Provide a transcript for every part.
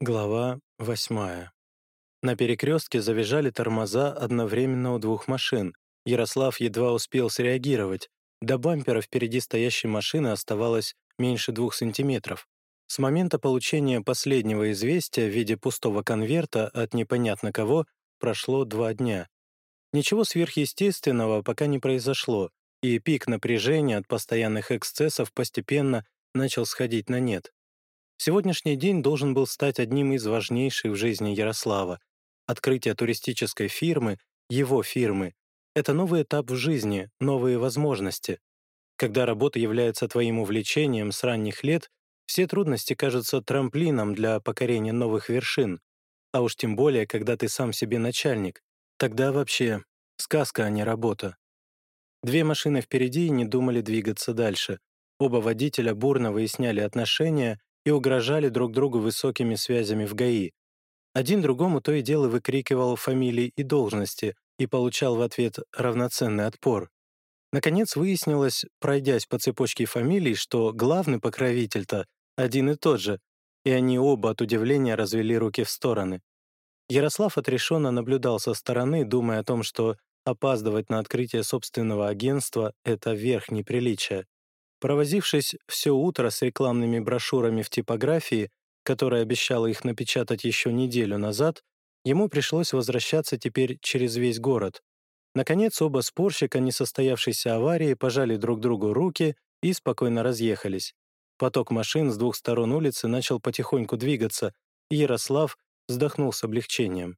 Глава восьмая. На перекрестке завизжали тормоза одновременно у двух машин. Ярослав едва успел среагировать. До бампера впереди стоящей машины оставалось меньше двух сантиметров. С момента получения последнего известия в виде пустого конверта от непонятно кого прошло два дня. Ничего сверхъестественного пока не произошло, и пик напряжения от постоянных эксцессов постепенно начал сходить на нет. Сегодняшний день должен был стать одним из важнейших в жизни Ярослава. Открытие туристической фирмы, его фирмы, это новый этап в жизни, новые возможности. Когда работа является твоим увлечением с ранних лет, все трудности кажутся трамплином для покорения новых вершин. А уж тем более, когда ты сам себе начальник. Тогда вообще сказка, а не работа. Две машины впереди не думали двигаться дальше. Оба водителя бурно выясняли отношения и угрожали друг другу высокими связями в ГАИ. Один другому то и дело выкрикивал фамилии и должности и получал в ответ равноценный отпор. Наконец выяснилось, пройдясь по цепочке фамилий, что главный покровитель-то один и тот же, и они оба от удивления развели руки в стороны. Ярослав отрешенно наблюдал со стороны, думая о том, что опаздывать на открытие собственного агентства — это верх неприличия. Провозившись все утро с рекламными брошюрами в типографии, которая обещала их напечатать еще неделю назад, ему пришлось возвращаться теперь через весь город. Наконец, оба спорщика несостоявшейся аварии пожали друг другу руки и спокойно разъехались. Поток машин с двух сторон улицы начал потихоньку двигаться, и Ярослав вздохнул с облегчением.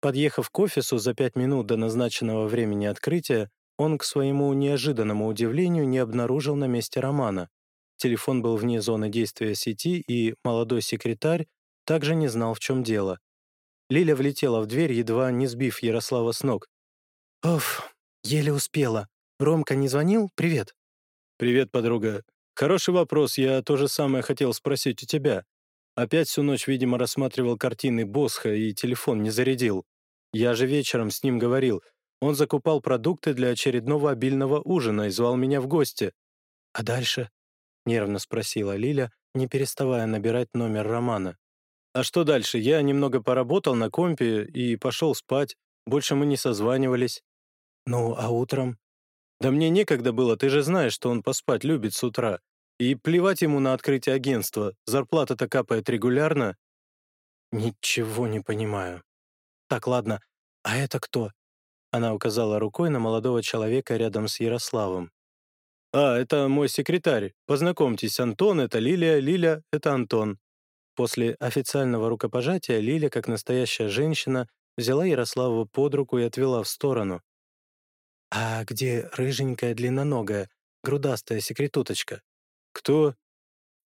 Подъехав к офису за пять минут до назначенного времени открытия, он, к своему неожиданному удивлению, не обнаружил на месте Романа. Телефон был вне зоны действия сети, и молодой секретарь также не знал, в чем дело. Лиля влетела в дверь, едва не сбив Ярослава с ног. «Оф, еле успела. Ромка не звонил? Привет». «Привет, подруга. Хороший вопрос, я то же самое хотел спросить у тебя. Опять всю ночь, видимо, рассматривал картины Босха и телефон не зарядил. Я же вечером с ним говорил — он закупал продукты для очередного обильного ужина и звал меня в гости. «А дальше?» — нервно спросила Лиля, не переставая набирать номер Романа. «А что дальше? Я немного поработал на компе и пошел спать. Больше мы не созванивались». «Ну, а утром?» «Да мне некогда было, ты же знаешь, что он поспать любит с утра. И плевать ему на открытие агентства. Зарплата-то капает регулярно». «Ничего не понимаю. Так, ладно, а это кто? Она указала рукой на молодого человека рядом с Ярославом. «А, это мой секретарь. Познакомьтесь, Антон — это Лилия, Лиля — это Антон». После официального рукопожатия Лиля, как настоящая женщина, взяла Ярославу под руку и отвела в сторону. «А где рыженькая длинноногая, грудастая секретуточка?» «Кто?»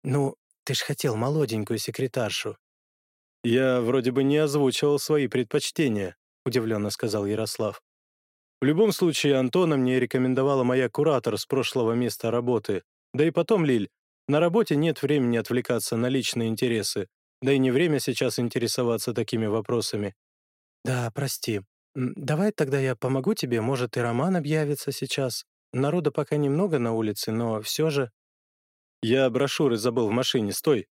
«Ну, ты ж хотел молоденькую секретаршу». «Я вроде бы не озвучивал свои предпочтения», — удивленно сказал Ярослав. В любом случае, Антона мне рекомендовала моя куратор с прошлого места работы. Да и потом, Лиль, на работе нет времени отвлекаться на личные интересы, да и не время сейчас интересоваться такими вопросами. Да, прости. Давай тогда я помогу тебе, может, и Роман объявится сейчас. Народа пока немного на улице, но все же... Я брошюры забыл в машине, стой.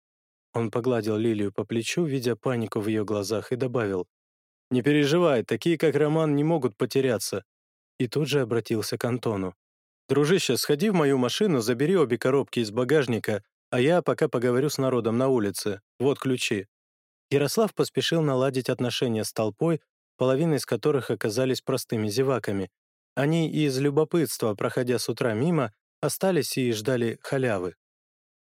Он погладил Лилию по плечу, видя панику в ее глазах, и добавил. «Не переживай, такие, как Роман, не могут потеряться и тут же обратился к Антону. «Дружище, сходи в мою машину, забери обе коробки из багажника, а я пока поговорю с народом на улице. Вот ключи». Ярослав поспешил наладить отношения с толпой, половина из которых оказались простыми зеваками. Они из любопытства, проходя с утра мимо, остались и ждали халявы.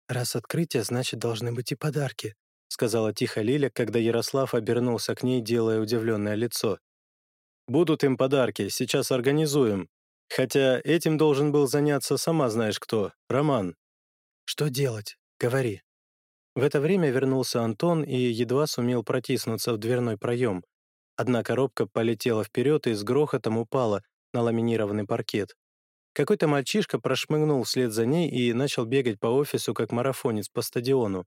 «Раз открытие, значит, должны быть и подарки», сказала тихо Лиля, когда Ярослав обернулся к ней, делая удивленное лицо. Будут им подарки, сейчас организуем. Хотя этим должен был заняться сама знаешь кто, Роман. Что делать? Говори. В это время вернулся Антон и едва сумел протиснуться в дверной проем. Одна коробка полетела вперед и с грохотом упала на ламинированный паркет. Какой-то мальчишка прошмыгнул вслед за ней и начал бегать по офису, как марафонец по стадиону.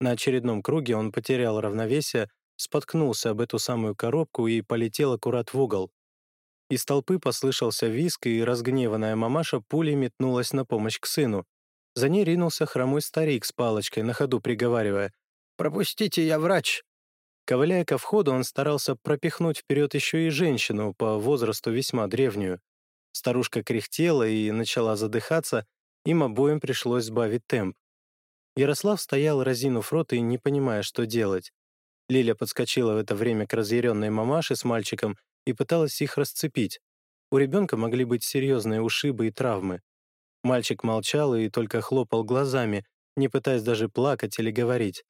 На очередном круге он потерял равновесие, споткнулся об эту самую коробку и полетел аккурат в угол. Из толпы послышался виск, и разгневанная мамаша пулей метнулась на помощь к сыну. За ней ринулся хромой старик с палочкой, на ходу приговаривая. «Пропустите, я врач!» Ковыляя ко входу, он старался пропихнуть вперед еще и женщину, по возрасту весьма древнюю. Старушка кряхтела и начала задыхаться, им обоим пришлось сбавить темп. Ярослав стоял, разинув рот и не понимая, что делать. Лиля подскочила в это время к разъяренной мамаше с мальчиком и пыталась их расцепить. У ребенка могли быть серьезные ушибы и травмы. Мальчик молчал и только хлопал глазами, не пытаясь даже плакать или говорить.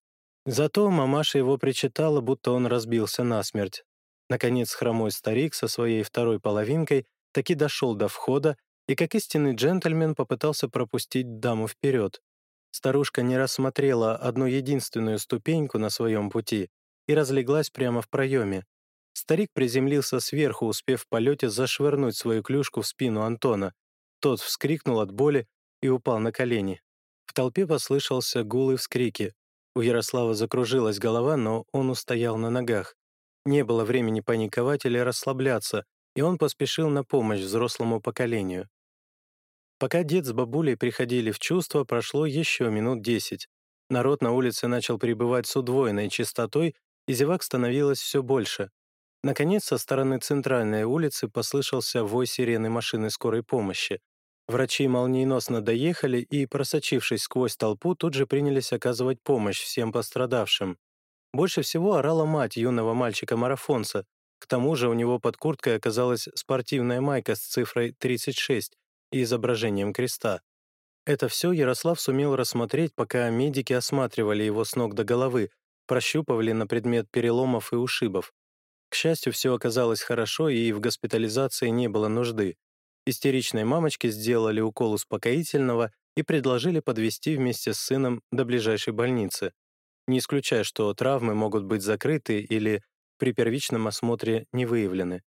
Зато мамаша его причитала, будто он разбился насмерть. Наконец хромой старик со своей второй половинкой таки дошел до входа и, как истинный джентльмен, попытался пропустить даму вперед. Старушка не рассмотрела одну единственную ступеньку на своем пути и разлеглась прямо в проеме. Старик приземлился сверху, успев в полете зашвырнуть свою клюшку в спину Антона. Тот вскрикнул от боли и упал на колени. В толпе послышался гул и вскрики. У Ярослава закружилась голова, но он устоял на ногах. Не было времени паниковать или расслабляться, и он поспешил на помощь взрослому поколению. Пока дед с бабулей приходили в чувство, прошло еще минут десять. Народ на улице начал прибывать с удвоенной частотой, и зевак становилось все больше. Наконец, со стороны центральной улицы послышался вой сирены машины скорой помощи. Врачи молниеносно доехали и, просочившись сквозь толпу, тут же принялись оказывать помощь всем пострадавшим. Больше всего орала мать юного мальчика-марафонца. К тому же у него под курткой оказалась спортивная майка с цифрой 36 и изображением креста. Это все Ярослав сумел рассмотреть, пока медики осматривали его с ног до головы, прощупывали на предмет переломов и ушибов. К счастью, все оказалось хорошо, и в госпитализации не было нужды. Истеричной мамочке сделали укол успокоительного и предложили подвести вместе с сыном до ближайшей больницы, не исключая, что травмы могут быть закрыты или при первичном осмотре не выявлены.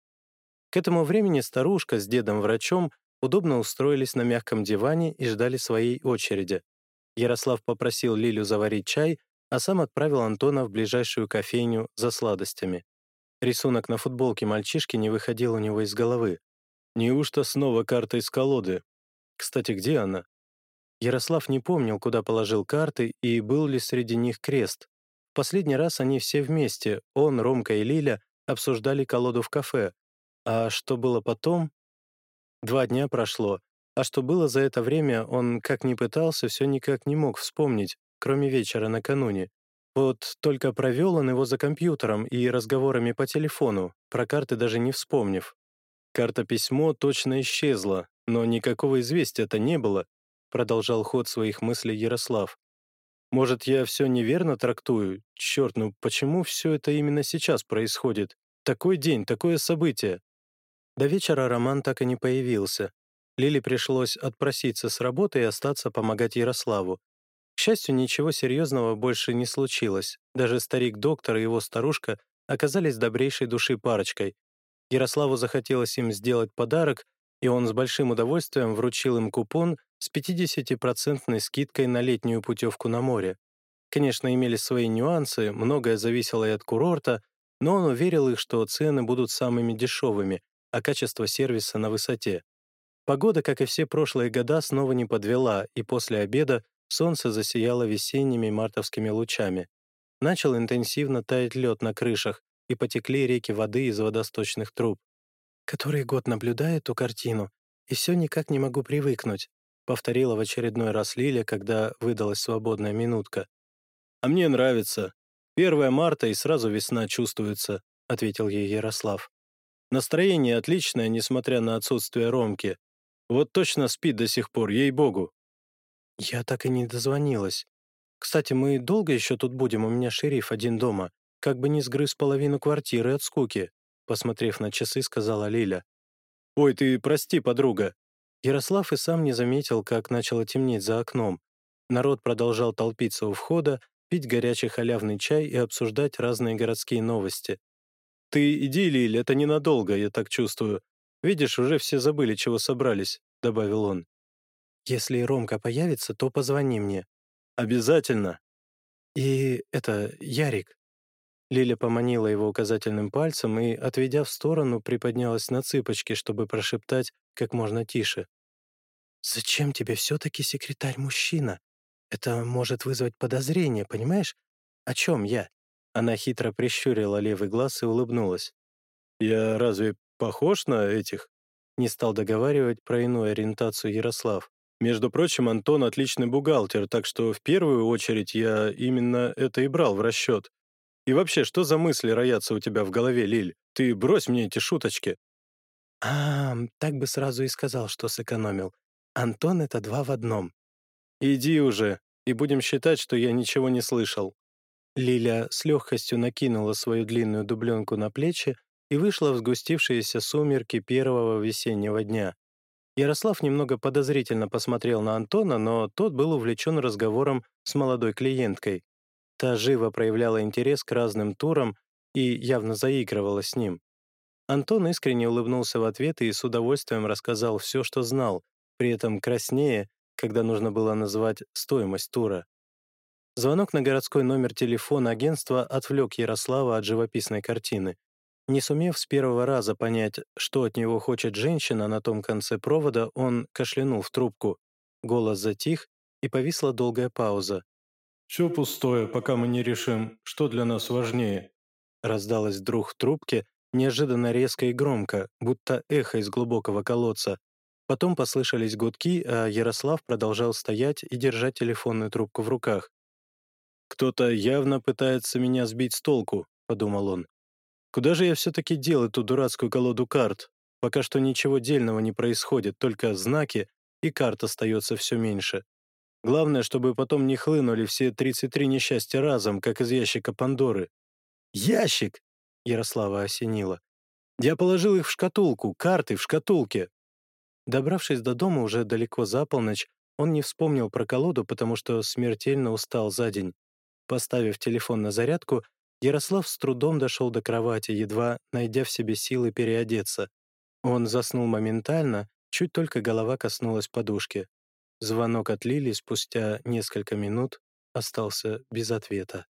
К этому времени старушка с дедом-врачом удобно устроились на мягком диване и ждали своей очереди. Ярослав попросил Лилю заварить чай, а сам отправил Антона в ближайшую кофейню за сладостями. Рисунок на футболке мальчишки не выходил у него из головы. Неужто снова карта из колоды? Кстати, где она? Ярослав не помнил, куда положил карты и был ли среди них крест. В последний раз они все вместе, он, Ромка и Лиля, обсуждали колоду в кафе. А что было потом? Два дня прошло, а что было за это время, он, как ни пытался, все никак не мог вспомнить, кроме вечера накануне. Вот только провел он его за компьютером и разговорами по телефону, про карты даже не вспомнив. Карта-письмо точно исчезла, но никакого известия-то не было, продолжал ход своих мыслей Ярослав. Может, я все неверно трактую? Черт, ну почему все это именно сейчас происходит? Такой день, такое событие. До вечера Роман так и не появился. Лиле пришлось отпроситься с работы и остаться помогать Ярославу. Счастью, ничего серьезного больше не случилось. Даже старик-доктор и его старушка оказались добрейшей души парочкой. Ярославу захотелось им сделать подарок, и он с большим удовольствием вручил им купон с 50% скидкой на летнюю путевку на море. Конечно, имели свои нюансы, многое зависело и от курорта, но он уверил их, что цены будут самыми дешевыми, а качество сервиса на высоте. Погода, как и все прошлые года, снова не подвела, и после обеда Солнце засияло весенними мартовскими лучами. Начал интенсивно таять лед на крышах, и потекли реки воды из водосточных труб. «Который год наблюдаю эту картину, и все никак не могу привыкнуть», повторила в очередной раз Лиля, когда выдалась свободная минутка. «А мне нравится. 1 марта и сразу весна чувствуется», ответил ей Ярослав. «Настроение отличное, несмотря на отсутствие Ромки. Вот точно спит до сих пор, ей-богу». «Я так и не дозвонилась. Кстати, мы долго еще тут будем, у меня шериф один дома. Как бы не сгрыз половину квартиры от скуки», посмотрев на часы, сказала Лиля. «Ой, ты прости, подруга». Ярослав и сам не заметил, как начало темнеть за окном. Народ продолжал толпиться у входа, пить горячий халявный чай и обсуждать разные городские новости. «Ты иди, Лиль, это ненадолго, я так чувствую. Видишь, уже все забыли, чего собрались», — добавил он. Если Ромка появится, то позвони мне». «Обязательно». «И это, Ярик». Лиля поманила его указательным пальцем и, отведя в сторону, приподнялась на цыпочки, чтобы прошептать как можно тише. «Зачем тебе все-таки секретарь-мужчина? Это может вызвать подозрение, понимаешь? О чем я?» Она хитро прищурила левый глаз и улыбнулась. «Я разве похож на этих?» Не стал договаривать про иную ориентацию Ярослав. «Между прочим, Антон отличный бухгалтер, так что в первую очередь я именно это и брал в расчет. И вообще, что за мысли роятся у тебя в голове, Лиль? Ты брось мне эти шуточки». «А, так бы сразу и сказал, что сэкономил. Антон — это два в одном». «Иди уже, и будем считать, что я ничего не слышал». Лиля с легкостью накинула свою длинную дубленку на плечи и вышла в сгустившиеся сумерки первого весеннего дня. Ярослав немного подозрительно посмотрел на Антона, но тот был увлечен разговором с молодой клиенткой. Та живо проявляла интерес к разным турам и явно заигрывала с ним. Антон искренне улыбнулся в ответ и с удовольствием рассказал все, что знал, при этом краснее, когда нужно было назвать стоимость тура. Звонок на городской номер телефона агентства отвлек Ярослава от живописной картины. Не сумев с первого раза понять, что от него хочет женщина на том конце провода, он кашлянул в трубку. Голос затих, и повисла долгая пауза. «Все пустое, пока мы не решим, что для нас важнее», раздалось вдруг в трубке, неожиданно резко и громко, будто эхо из глубокого колодца. Потом послышались гудки, а Ярослав продолжал стоять и держать телефонную трубку в руках. «Кто-то явно пытается меня сбить с толку», — подумал он. «Куда же я все-таки дел эту дурацкую колоду карт? Пока что ничего дельного не происходит, только знаки, и карт остается все меньше. Главное, чтобы потом не хлынули все 33 несчастья разом, как из ящика Пандоры. «Ящик!» — Ярослава осенила. «Я положил их в шкатулку, карты в шкатулке». Добравшись до дома уже далеко за полночь, он не вспомнил про колоду, потому что смертельно устал за день. Поставив телефон на зарядку, Ярослав с трудом дошел до кровати, едва найдя в себе силы переодеться. Он заснул моментально, чуть только голова коснулась подушки. Звонок от Лили спустя несколько минут остался без ответа.